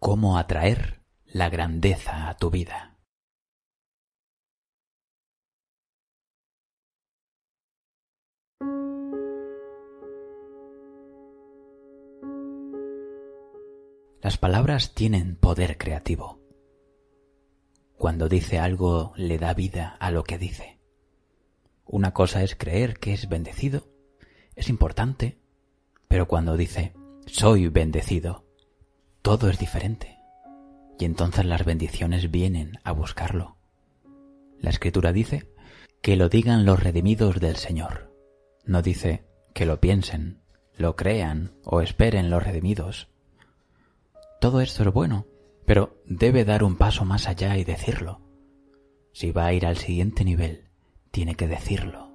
cómo atraer la grandeza a tu vida. Las palabras tienen poder creativo. Cuando dice algo le da vida a lo que dice. Una cosa es creer que es bendecido, es importante, pero cuando dice soy bendecido, todo es diferente. Y entonces las bendiciones vienen a buscarlo. La escritura dice que lo digan los redimidos del Señor. No dice que lo piensen, lo crean o esperen los redimidos. Todo esto es bueno, pero debe dar un paso más allá y decirlo. Si va a ir al siguiente nivel, tiene que decirlo.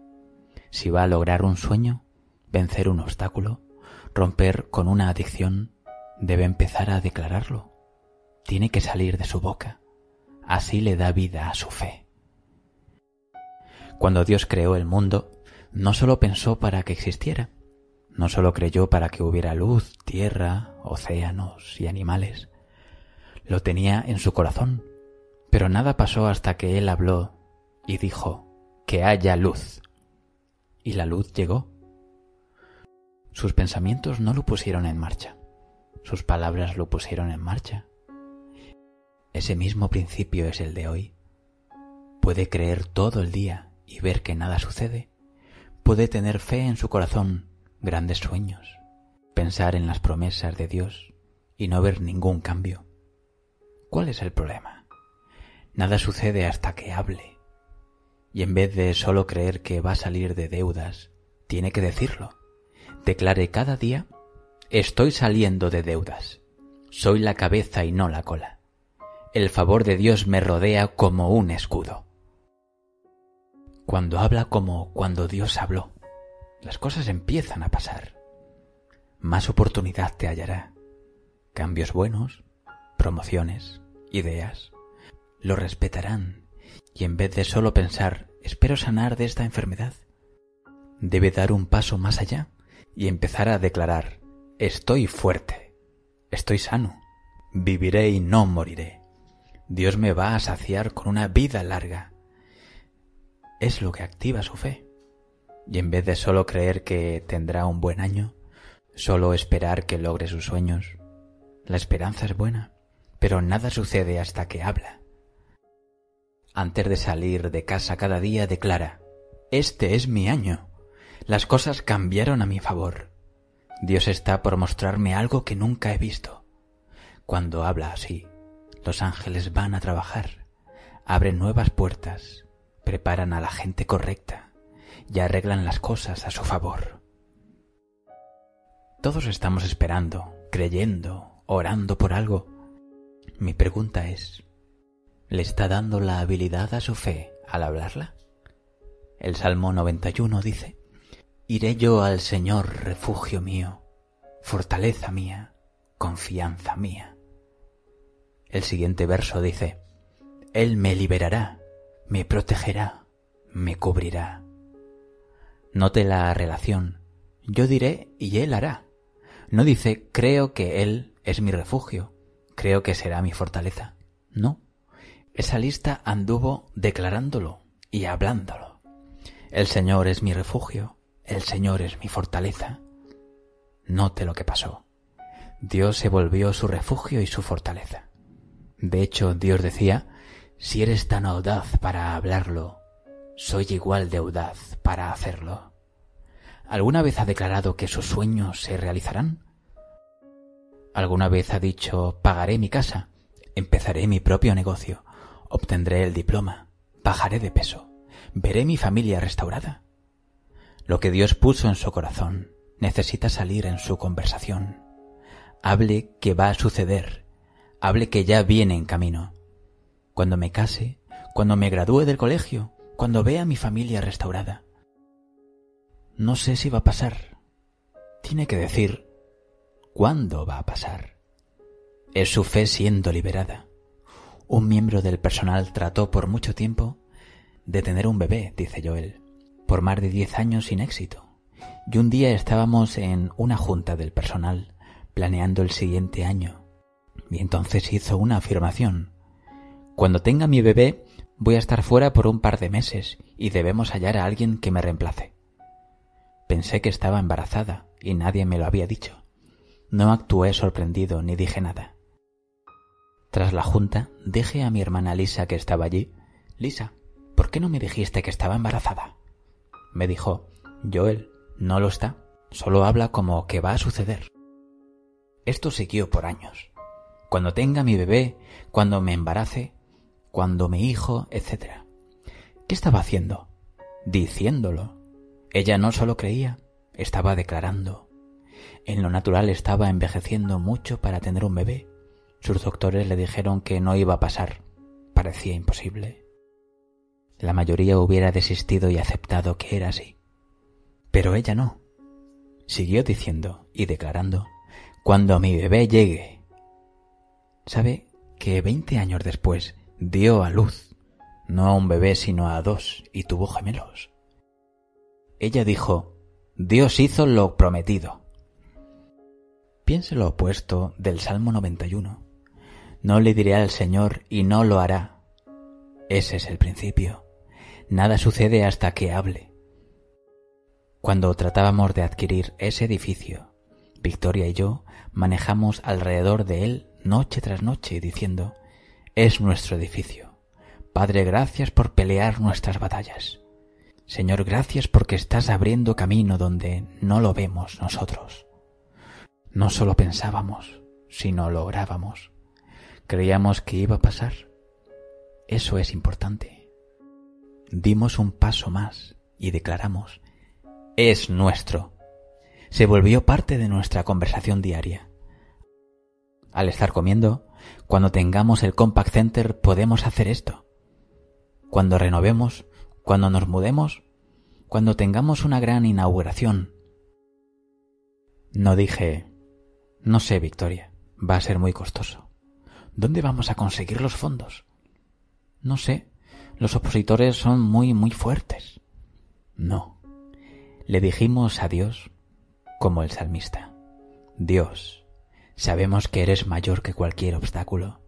Si va a lograr un sueño, vencer un obstáculo, romper con una adicción, debe empezar a declararlo. Tiene que salir de su boca. Así le da vida a su fe. Cuando Dios creó el mundo, no solo pensó para que existiera, no solo creyó para que hubiera luz, tierra, océanos y animales. Lo tenía en su corazón, pero nada pasó hasta que Él habló y dijo, que haya luz. Y la luz llegó. Sus pensamientos no lo pusieron en marcha, sus palabras lo pusieron en marcha. Ese mismo principio es el de hoy. Puede creer todo el día y ver que nada sucede. Puede tener fe en su corazón grandes sueños, pensar en las promesas de Dios y no ver ningún cambio. ¿Cuál es el problema? Nada sucede hasta que hable. Y en vez de solo creer que va a salir de deudas, tiene que decirlo. Declare cada día, estoy saliendo de deudas. Soy la cabeza y no la cola. El favor de Dios me rodea como un escudo. Cuando habla como cuando Dios habló, las cosas empiezan a pasar. Más oportunidad te hallará. Cambios buenos, promociones, ideas. Lo respetarán y en vez de solo pensar, espero sanar de esta enfermedad, debe dar un paso más allá y empezar a declarar, estoy fuerte, estoy sano, viviré y no moriré. Dios me va a saciar con una vida larga. Es lo que activa su fe y en vez de solo creer que tendrá un buen año, solo esperar que logre sus sueños. La esperanza es buena, pero nada sucede hasta que habla. Antes de salir de casa cada día declara, Este es mi año. Las cosas cambiaron a mi favor. Dios está por mostrarme algo que nunca he visto. Cuando habla así, los ángeles van a trabajar, abren nuevas puertas, preparan a la gente correcta y arreglan las cosas a su favor. Todos estamos esperando, creyendo, orando por algo. Mi pregunta es, ¿le está dando la habilidad a su fe al hablarla? El Salmo 91 dice, Iré yo al Señor, refugio mío, fortaleza mía, confianza mía. El siguiente verso dice, Él me liberará, me protegerá, me cubrirá Note la relación. Yo diré y él hará. No dice creo que él es mi refugio, creo que será mi fortaleza. No. Esa lista anduvo declarándolo y hablándolo. El Señor es mi refugio, el Señor es mi fortaleza. Note lo que pasó. Dios se volvió su refugio y su fortaleza. De hecho, Dios decía, si eres tan audaz para hablarlo, soy igual de audaz para hacerlo. ¿Alguna vez ha declarado que sus sueños se realizarán? ¿Alguna vez ha dicho pagaré mi casa, empezaré mi propio negocio, obtendré el diploma, bajaré de peso, veré mi familia restaurada? Lo que Dios puso en su corazón necesita salir en su conversación. Hable que va a suceder, hable que ya viene en camino. Cuando me case, cuando me gradúe del colegio, cuando vea mi familia restaurada. No sé si va a pasar. Tiene que decir cuándo va a pasar. Es su fe siendo liberada. Un miembro del personal trató por mucho tiempo de tener un bebé, dice Joel, por más de diez años sin éxito. Y un día estábamos en una junta del personal planeando el siguiente año. Y entonces hizo una afirmación. Cuando tenga mi bebé, voy a estar fuera por un par de meses y debemos hallar a alguien que me reemplace. Pensé que estaba embarazada y nadie me lo había dicho. No actué sorprendido ni dije nada. Tras la junta, dije a mi hermana Lisa que estaba allí, Lisa, ¿por qué no me dijiste que estaba embarazada? Me dijo, Joel, no lo está, solo habla como que va a suceder. Esto siguió por años. Cuando tenga mi bebé, cuando me embarace, cuando mi hijo, etc. ¿Qué estaba haciendo? Diciéndolo. Ella no solo creía, estaba declarando. En lo natural estaba envejeciendo mucho para tener un bebé. Sus doctores le dijeron que no iba a pasar. Parecía imposible. La mayoría hubiera desistido y aceptado que era así. Pero ella no. Siguió diciendo y declarando, cuando mi bebé llegue. ¿Sabe que veinte años después dio a luz, no a un bebé sino a dos, y tuvo gemelos? Ella dijo, Dios hizo lo prometido. Piense lo opuesto del Salmo 91. No le diré al Señor y no lo hará. Ese es el principio. Nada sucede hasta que hable. Cuando tratábamos de adquirir ese edificio, Victoria y yo manejamos alrededor de él noche tras noche diciendo, es nuestro edificio. Padre, gracias por pelear nuestras batallas. Señor, gracias porque estás abriendo camino donde no lo vemos nosotros. No solo pensábamos, sino lo orábamos. Creíamos que iba a pasar. Eso es importante. Dimos un paso más y declaramos, es nuestro. Se volvió parte de nuestra conversación diaria. Al estar comiendo, cuando tengamos el Compact Center podemos hacer esto. Cuando renovemos, cuando nos mudemos, cuando tengamos una gran inauguración. No dije, no sé, Victoria, va a ser muy costoso. ¿Dónde vamos a conseguir los fondos? No sé, los opositores son muy, muy fuertes. No. Le dijimos a Dios, como el salmista, Dios, sabemos que eres mayor que cualquier obstáculo.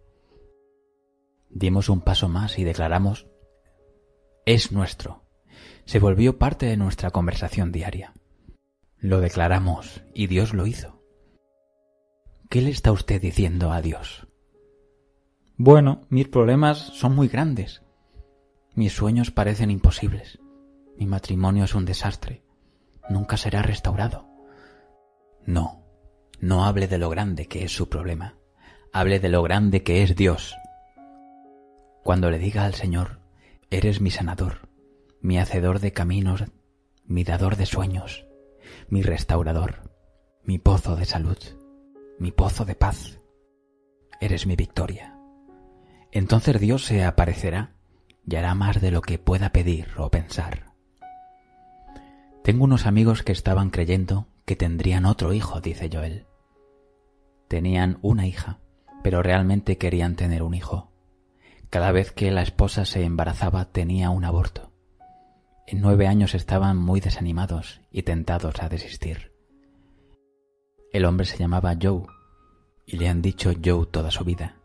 Dimos un paso más y declaramos, es nuestro. Se volvió parte de nuestra conversación diaria. Lo declaramos y Dios lo hizo. ¿Qué le está usted diciendo a Dios? Bueno, mis problemas son muy grandes. Mis sueños parecen imposibles. Mi matrimonio es un desastre. Nunca será restaurado. No, no hable de lo grande que es su problema. Hable de lo grande que es Dios. Cuando le diga al Señor, eres mi sanador, mi hacedor de caminos, mi dador de sueños, mi restaurador, mi pozo de salud, mi pozo de paz. Eres mi victoria. Entonces Dios se aparecerá y hará más de lo que pueda pedir o pensar. Tengo unos amigos que estaban creyendo que tendrían otro hijo, dice Joel. Tenían una hija, pero realmente querían tener un hijo. Cada vez que la esposa se embarazaba tenía un aborto. En nueve años estaban muy desanimados y tentados a desistir. El hombre se llamaba Joe y le han dicho Joe toda su vida.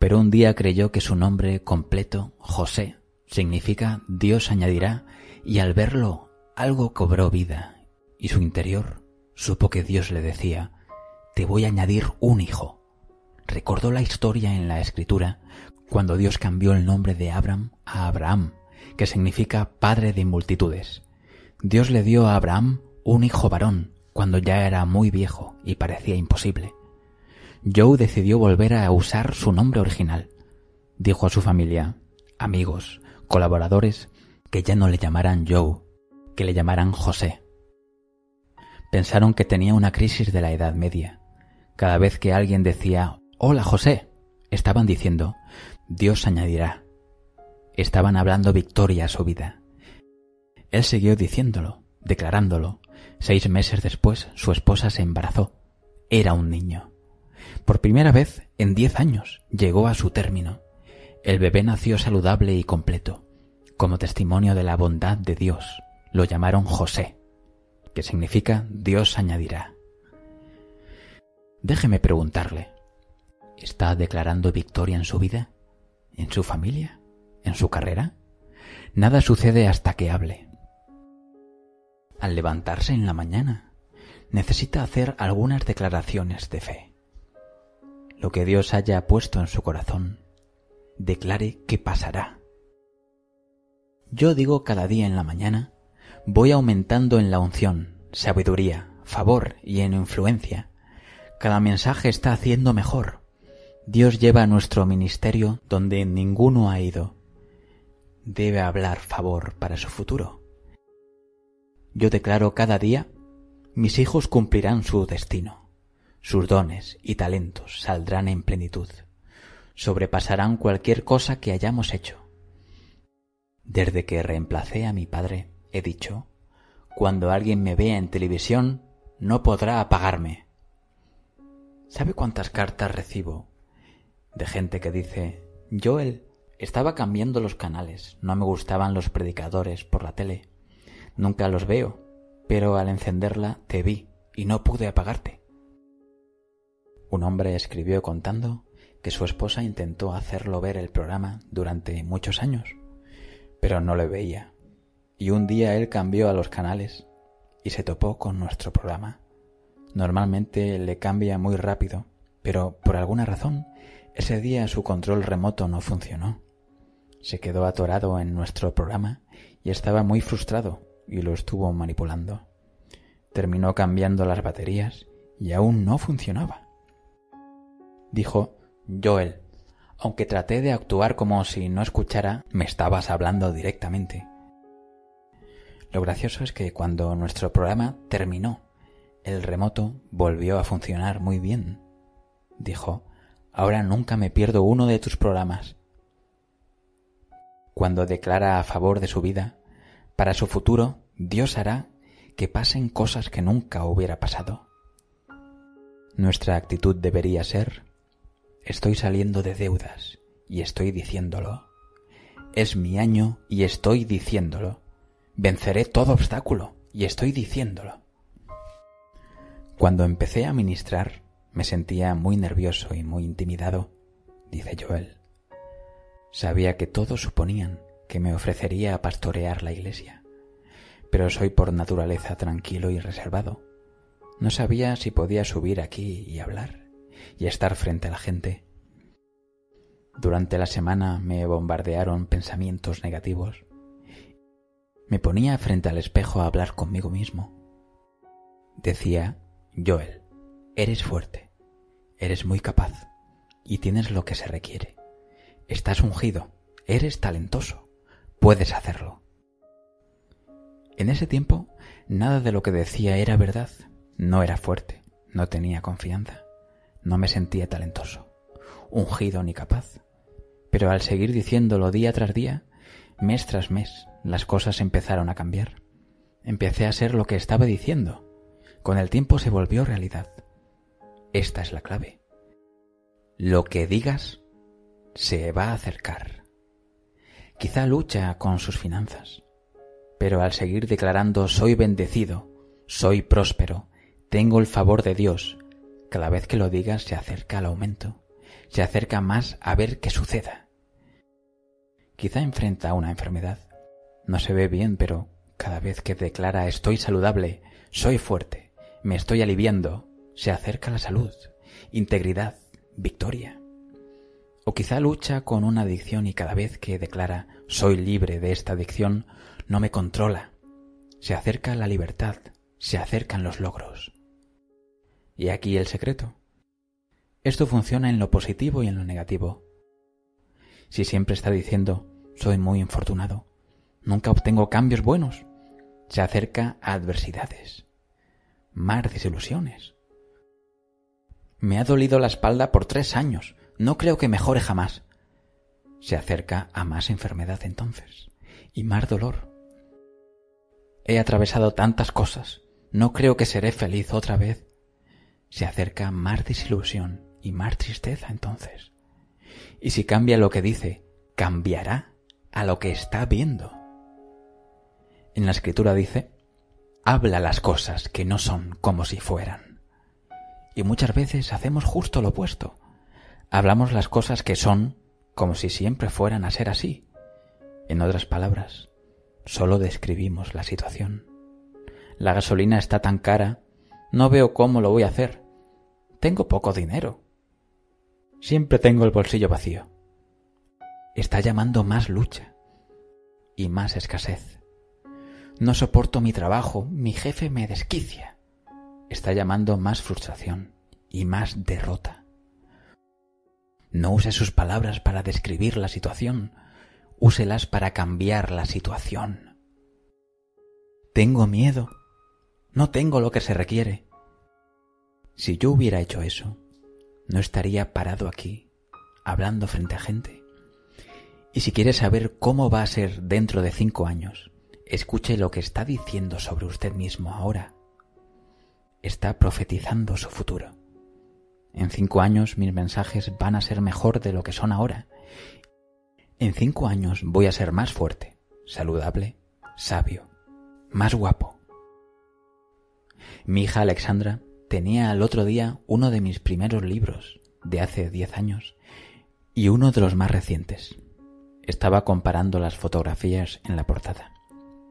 Pero un día creyó que su nombre completo, José, significa Dios añadirá y al verlo algo cobró vida y su interior supo que Dios le decía, te voy a añadir un hijo. Recordó la historia en la escritura cuando Dios cambió el nombre de Abraham a Abraham que significa Padre de multitudes. Dios le dio a Abraham un hijo varón cuando ya era muy viejo y parecía imposible. Joe decidió volver a usar su nombre original. Dijo a su familia, amigos, colaboradores, que ya no le llamaran Joe, que le llamaran José. Pensaron que tenía una crisis de la Edad Media. Cada vez que alguien decía, Hola José, estaban diciendo, Dios añadirá, estaban hablando victoria a su vida. Él siguió diciéndolo, declarándolo. Seis meses después su esposa se embarazó. Era un niño. Por primera vez en diez años llegó a su término. El bebé nació saludable y completo. Como testimonio de la bondad de Dios, lo llamaron José, que significa Dios añadirá. Déjeme preguntarle, ¿Está declarando victoria en su vida? ¿En su familia? ¿En su carrera? Nada sucede hasta que hable. Al levantarse en la mañana, necesita hacer algunas declaraciones de fe. Lo que Dios haya puesto en su corazón, declare que pasará. Yo digo cada día en la mañana, voy aumentando en la unción, sabiduría, favor y en influencia. Cada mensaje está haciendo mejor. Dios lleva nuestro ministerio donde ninguno ha ido. Debe hablar favor para su futuro. Yo declaro cada día, mis hijos cumplirán su destino. Sus dones y talentos saldrán en plenitud. Sobrepasarán cualquier cosa que hayamos hecho. Desde que reemplacé a mi padre, he dicho, cuando alguien me vea en televisión, no podrá apagarme. ¿Sabe cuántas cartas recibo de gente que dice, Joel, estaba cambiando los canales, no me gustaban los predicadores por la tele, nunca los veo, pero al encenderla te vi y no pude apagarte. Un hombre escribió contando que su esposa intentó hacerlo ver el programa durante muchos años, pero no le veía. Y un día él cambió a los canales y se topó con nuestro programa. Normalmente le cambia muy rápido, pero por alguna razón ese día su control remoto no funcionó. Se quedó atorado en nuestro programa y estaba muy frustrado y lo estuvo manipulando. Terminó cambiando las baterías y aún no funcionaba. Dijo Joel, aunque traté de actuar como si no escuchara, me estabas hablando directamente. Lo gracioso es que cuando nuestro programa terminó, el remoto volvió a funcionar muy bien. Dijo, ahora nunca me pierdo uno de tus programas. Cuando declara a favor de su vida, para su futuro, Dios hará que pasen cosas que nunca hubiera pasado. Nuestra actitud debería ser Estoy saliendo de deudas y estoy diciéndolo. Es mi año y estoy diciéndolo. Venceré todo obstáculo y estoy diciéndolo. Cuando empecé a ministrar, me sentía muy nervioso y muy intimidado, dice Joel. Sabía que todos suponían que me ofrecería a pastorear la iglesia, pero soy por naturaleza tranquilo y reservado. No sabía si podía subir aquí y hablar y estar frente a la gente. Durante la semana me bombardearon pensamientos negativos. Me ponía frente al espejo a hablar conmigo mismo. Decía, Joel, eres fuerte, eres muy capaz y tienes lo que se requiere. Estás ungido, eres talentoso, puedes hacerlo. En ese tiempo, nada de lo que decía era verdad. No era fuerte, no tenía confianza. No me sentía talentoso, ungido ni capaz. Pero al seguir diciéndolo día tras día, mes tras mes, las cosas empezaron a cambiar. Empecé a ser lo que estaba diciendo. Con el tiempo se volvió realidad. Esta es la clave. Lo que digas se va a acercar. Quizá lucha con sus finanzas, pero al seguir declarando soy bendecido, soy próspero, tengo el favor de Dios, cada vez que lo digas se acerca al aumento, se acerca más a ver qué suceda. Quizá enfrenta una enfermedad. No se ve bien, pero cada vez que declara estoy saludable, soy fuerte, me estoy aliviando, se acerca la salud, integridad, victoria. O quizá lucha con una adicción y cada vez que declara soy libre de esta adicción, no me controla. Se acerca la libertad, se acercan los logros. Y aquí el secreto. Esto funciona en lo positivo y en lo negativo. Si siempre está diciendo soy muy infortunado, nunca obtengo cambios buenos, se acerca a adversidades, más desilusiones. Me ha dolido la espalda por tres años, no creo que mejore jamás. Se acerca a más enfermedad entonces, y más dolor. He atravesado tantas cosas, no creo que seré feliz otra vez se acerca más desilusión y más tristeza entonces. Y si cambia lo que dice, cambiará a lo que está viendo. En la escritura dice, habla las cosas que no son como si fueran. Y muchas veces hacemos justo lo opuesto. Hablamos las cosas que son como si siempre fueran a ser así. En otras palabras, solo describimos la situación. La gasolina está tan cara, no veo cómo lo voy a hacer. Tengo poco dinero. Siempre tengo el bolsillo vacío. Está llamando más lucha y más escasez. No soporto mi trabajo, mi jefe me desquicia. Está llamando más frustración y más derrota. No use sus palabras para describir la situación, úselas para cambiar la situación. Tengo miedo. No tengo lo que se requiere. Si yo hubiera hecho eso, no estaría parado aquí, hablando frente a gente. Y si quiere saber cómo va a ser dentro de cinco años, escuche lo que está diciendo sobre usted mismo ahora. Está profetizando su futuro. En cinco años mis mensajes van a ser mejor de lo que son ahora. En cinco años voy a ser más fuerte, saludable, sabio, más guapo. Mi hija Alexandra tenía al otro día uno de mis primeros libros de hace diez años y uno de los más recientes. Estaba comparando las fotografías en la portada.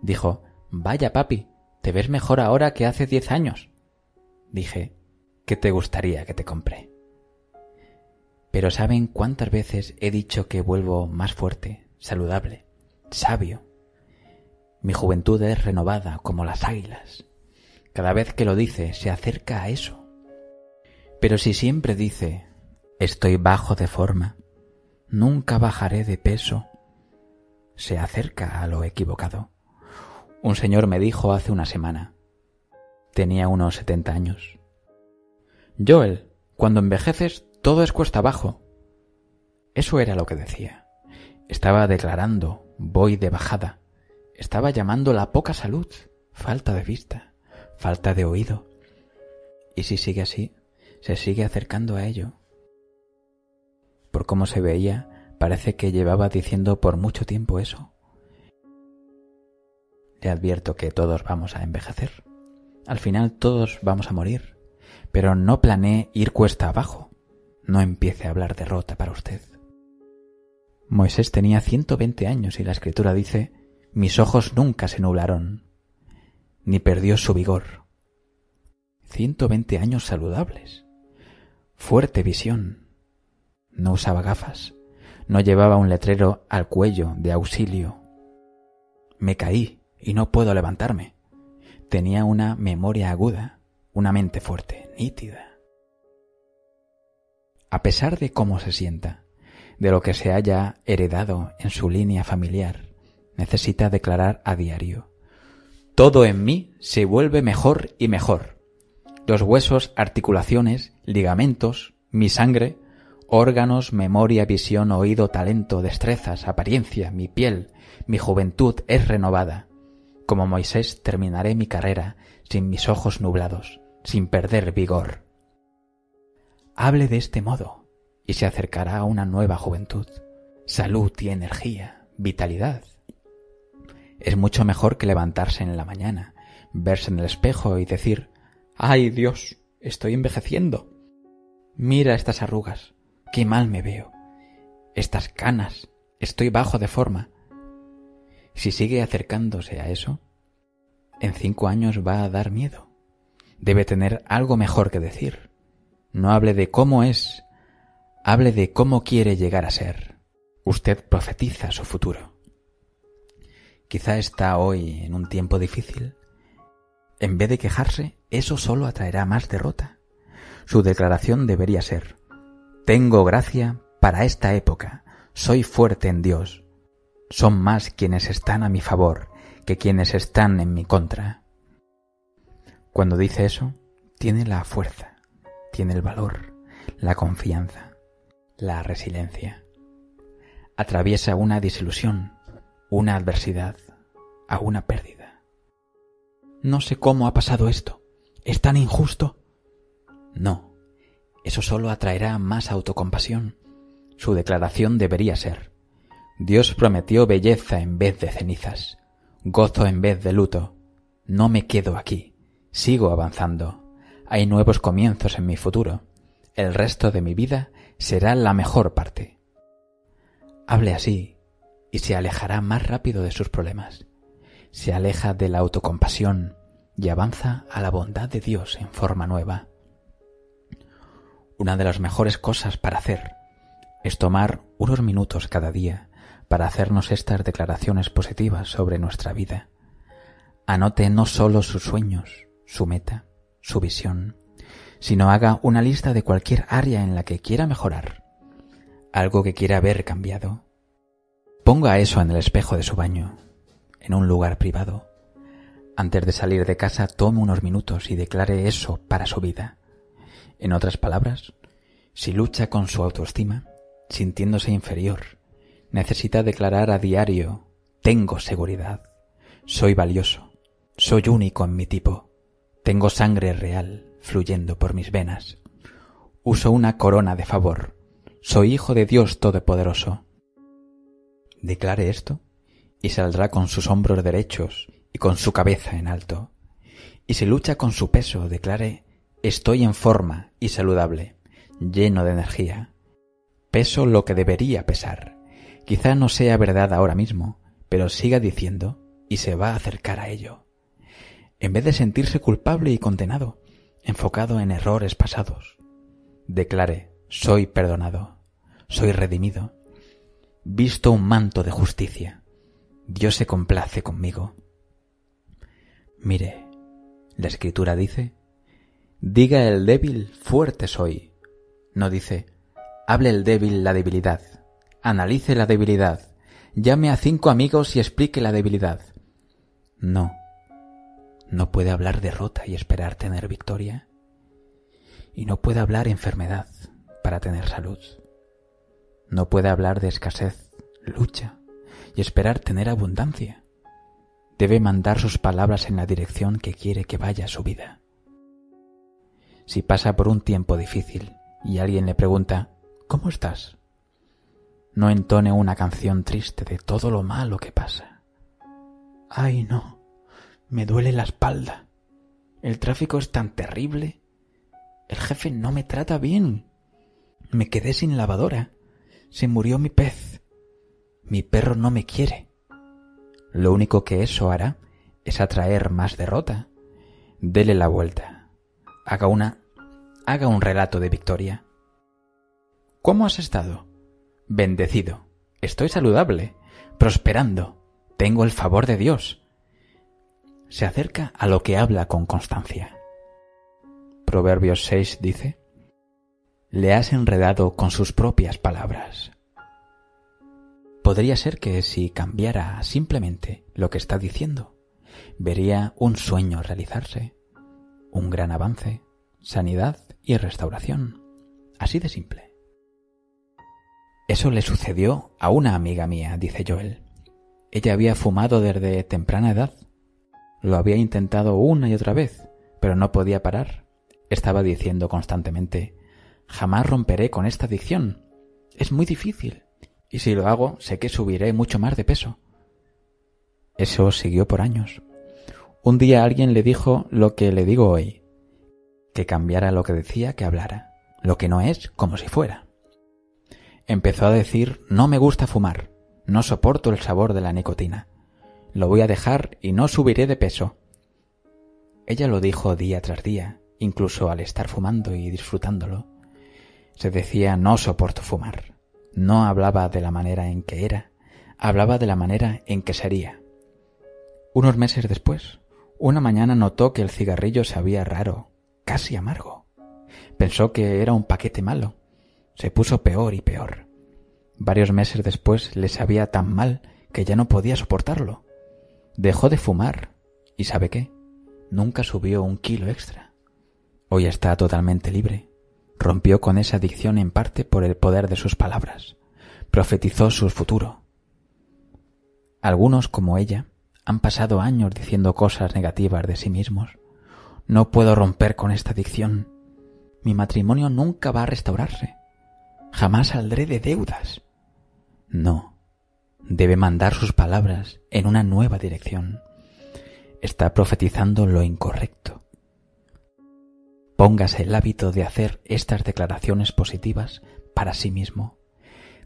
Dijo, Vaya papi, te ves mejor ahora que hace diez años. Dije, ¿qué te gustaría que te compré? Pero ¿saben cuántas veces he dicho que vuelvo más fuerte, saludable, sabio? Mi juventud es renovada como las águilas. Cada vez que lo dice se acerca a eso. Pero si siempre dice, estoy bajo de forma, nunca bajaré de peso, se acerca a lo equivocado. Un señor me dijo hace una semana, tenía unos setenta años, Joel, cuando envejeces todo es cuesta abajo. Eso era lo que decía. Estaba declarando, voy de bajada. Estaba llamando la poca salud, falta de vista falta de oído. Y si sigue así, se sigue acercando a ello. Por cómo se veía, parece que llevaba diciendo por mucho tiempo eso. Le advierto que todos vamos a envejecer. Al final todos vamos a morir. Pero no planee ir cuesta abajo. No empiece a hablar de rota para usted. Moisés tenía 120 años y la escritura dice, mis ojos nunca se nublaron, ni perdió su vigor. Ciento veinte años saludables. Fuerte visión. No usaba gafas. No llevaba un letrero al cuello de auxilio. Me caí y no puedo levantarme. Tenía una memoria aguda, una mente fuerte, nítida. A pesar de cómo se sienta, de lo que se haya heredado en su línea familiar, necesita declarar a diario todo en mí se vuelve mejor y mejor. Los huesos, articulaciones, ligamentos, mi sangre, órganos, memoria, visión, oído, talento, destrezas, apariencia, mi piel, mi juventud es renovada. Como Moisés terminaré mi carrera sin mis ojos nublados, sin perder vigor. Hable de este modo y se acercará a una nueva juventud, salud y energía, vitalidad, es mucho mejor que levantarse en la mañana, verse en el espejo y decir ¡Ay Dios! Estoy envejeciendo. Mira estas arrugas. Qué mal me veo. Estas canas. Estoy bajo de forma. Si sigue acercándose a eso, en cinco años va a dar miedo. Debe tener algo mejor que decir. No hable de cómo es, hable de cómo quiere llegar a ser. Usted profetiza su futuro. Quizá está hoy en un tiempo difícil. En vez de quejarse, eso solo atraerá más derrota. Su declaración debería ser, Tengo gracia para esta época, soy fuerte en Dios. Son más quienes están a mi favor que quienes están en mi contra. Cuando dice eso, tiene la fuerza, tiene el valor, la confianza, la resiliencia. Atraviesa una desilusión, una adversidad, a una pérdida. No sé cómo ha pasado esto. ¿Es tan injusto? No, eso solo atraerá más autocompasión. Su declaración debería ser, Dios prometió belleza en vez de cenizas, gozo en vez de luto. No me quedo aquí, sigo avanzando. Hay nuevos comienzos en mi futuro. El resto de mi vida será la mejor parte. Hable así y se alejará más rápido de sus problemas. Se aleja de la autocompasión y avanza a la bondad de Dios en forma nueva. Una de las mejores cosas para hacer es tomar unos minutos cada día para hacernos estas declaraciones positivas sobre nuestra vida. Anote no solo sus sueños, su meta, su visión, sino haga una lista de cualquier área en la que quiera mejorar, algo que quiera ver cambiado. Ponga eso en el espejo de su baño, en un lugar privado. Antes de salir de casa, tome unos minutos y declare eso para su vida. En otras palabras, si lucha con su autoestima, sintiéndose inferior, necesita declarar a diario, tengo seguridad, soy valioso, soy único en mi tipo, tengo sangre real fluyendo por mis venas, uso una corona de favor, soy hijo de Dios Todopoderoso. Declare esto y saldrá con sus hombros derechos y con su cabeza en alto. Y si lucha con su peso, declare estoy en forma y saludable, lleno de energía. Peso lo que debería pesar Quizá no sea verdad ahora mismo, pero siga diciendo y se va a acercar a ello. En vez de sentirse culpable y condenado, enfocado en errores pasados, declare, soy perdonado, soy redimido, visto un manto de justicia, Dios se complace conmigo. Mire, la escritura dice, diga el débil, fuerte soy. No dice, hable el débil la debilidad analice la debilidad, llame a cinco amigos y explique la debilidad. No, no puede hablar derrota y esperar tener victoria. Y no puede hablar enfermedad para tener salud. No puede hablar de escasez, lucha y esperar tener abundancia. Debe mandar sus palabras en la dirección que quiere que vaya su vida. Si pasa por un tiempo difícil y alguien le pregunta, ¿cómo estás? no entone una canción triste de todo lo malo que pasa. Ay, no, me duele la espalda. El tráfico es tan terrible. El jefe no me trata bien. Me quedé sin lavadora. Se murió mi pez. Mi perro no me quiere. Lo único que eso hará es atraer más derrota. Dele la vuelta. Haga una... haga un relato de victoria. ¿Cómo has estado? bendecido, estoy saludable, prosperando, tengo el favor de Dios. Se acerca a lo que habla con constancia. Proverbios 6 dice, le has enredado con sus propias palabras. Podría ser que si cambiara simplemente lo que está diciendo, vería un sueño realizarse, un gran avance, sanidad y restauración. Así de simple. Eso le sucedió a una amiga mía, dice Joel. Ella había fumado desde temprana edad. Lo había intentado una y otra vez, pero no podía parar. Estaba diciendo constantemente, jamás romperé con esta adicción. Es muy difícil. Y si lo hago, sé que subiré mucho más de peso. Eso siguió por años. Un día alguien le dijo lo que le digo hoy, que cambiara lo que decía que hablara, lo que no es como si fuera empezó a decir no me gusta fumar, no soporto el sabor de la nicotina, lo voy a dejar y no subiré de peso. Ella lo dijo día tras día, incluso al estar fumando y disfrutándolo. Se decía no soporto fumar. No hablaba de la manera en que era, hablaba de la manera en que sería. Unos meses después, una mañana notó que el cigarrillo sabía raro, casi amargo. Pensó que era un paquete malo se puso peor y peor. Varios meses después le sabía tan mal que ya no podía soportarlo. Dejó de fumar y ¿sabe qué? Nunca subió un kilo extra. Hoy está totalmente libre. Rompió con esa adicción en parte por el poder de sus palabras. Profetizó su futuro. Algunos, como ella, han pasado años diciendo cosas negativas de sí mismos. No puedo romper con esta adicción. Mi matrimonio nunca va a restaurarse. Jamás saldré de deudas. No, debe mandar sus palabras en una nueva dirección. Está profetizando lo incorrecto. Póngase el hábito de hacer estas declaraciones positivas para sí mismo,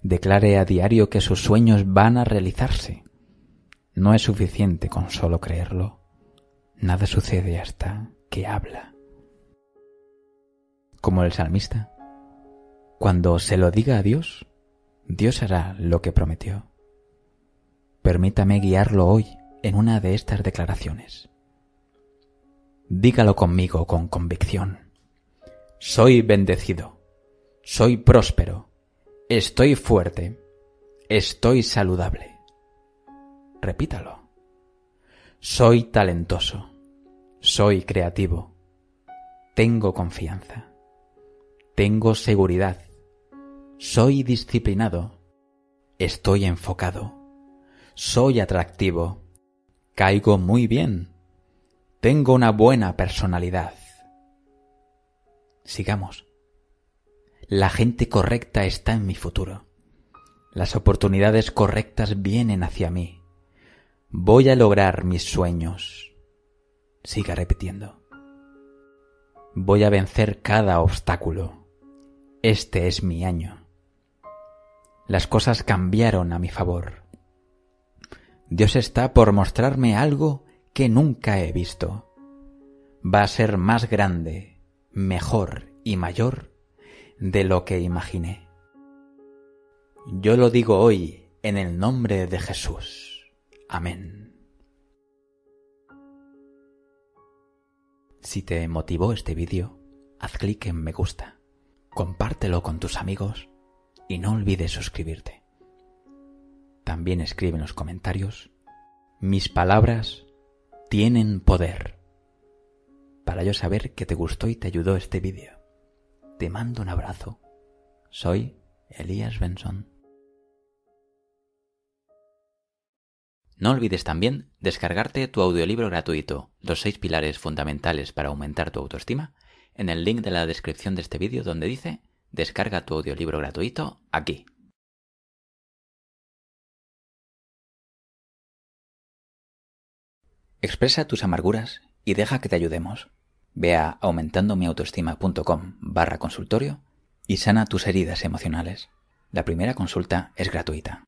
declare a diario que sus sueños van a realizarse. No es suficiente con solo creerlo. Nada sucede hasta que habla. Como el salmista, cuando se lo diga a Dios, Dios hará lo que prometió. Permítame guiarlo hoy en una de estas declaraciones. Dígalo conmigo con convicción. Soy bendecido, soy próspero, estoy fuerte, estoy saludable. Repítalo. Soy talentoso, soy creativo, tengo confianza, tengo seguridad, soy disciplinado, estoy enfocado, soy atractivo, caigo muy bien, tengo una buena personalidad. Sigamos. La gente correcta está en mi futuro. Las oportunidades correctas vienen hacia mí. Voy a lograr mis sueños. Siga repitiendo. Voy a vencer cada obstáculo. Este es mi año. Las cosas cambiaron a mi favor. Dios está por mostrarme algo que nunca he visto. Va a ser más grande, mejor y mayor de lo que imaginé. Yo lo digo hoy en el nombre de Jesús. Amén. Si te motivó este vídeo, haz clic en me gusta, compártelo con tus amigos y no olvides suscribirte. También escribe en los comentarios, mis palabras tienen poder. Para yo saber que te gustó y te ayudó este vídeo. Te mando un abrazo. Soy Elías Benson. No olvides también descargarte tu audiolibro gratuito, Los seis pilares fundamentales para aumentar tu autoestima, en el link de la descripción de este vídeo donde dice Descarga tu audiolibro gratuito aquí. Expresa tus amarguras y deja que te ayudemos. Ve a aumentandomiautoestima.com barra consultorio y sana tus heridas emocionales. La primera consulta es gratuita.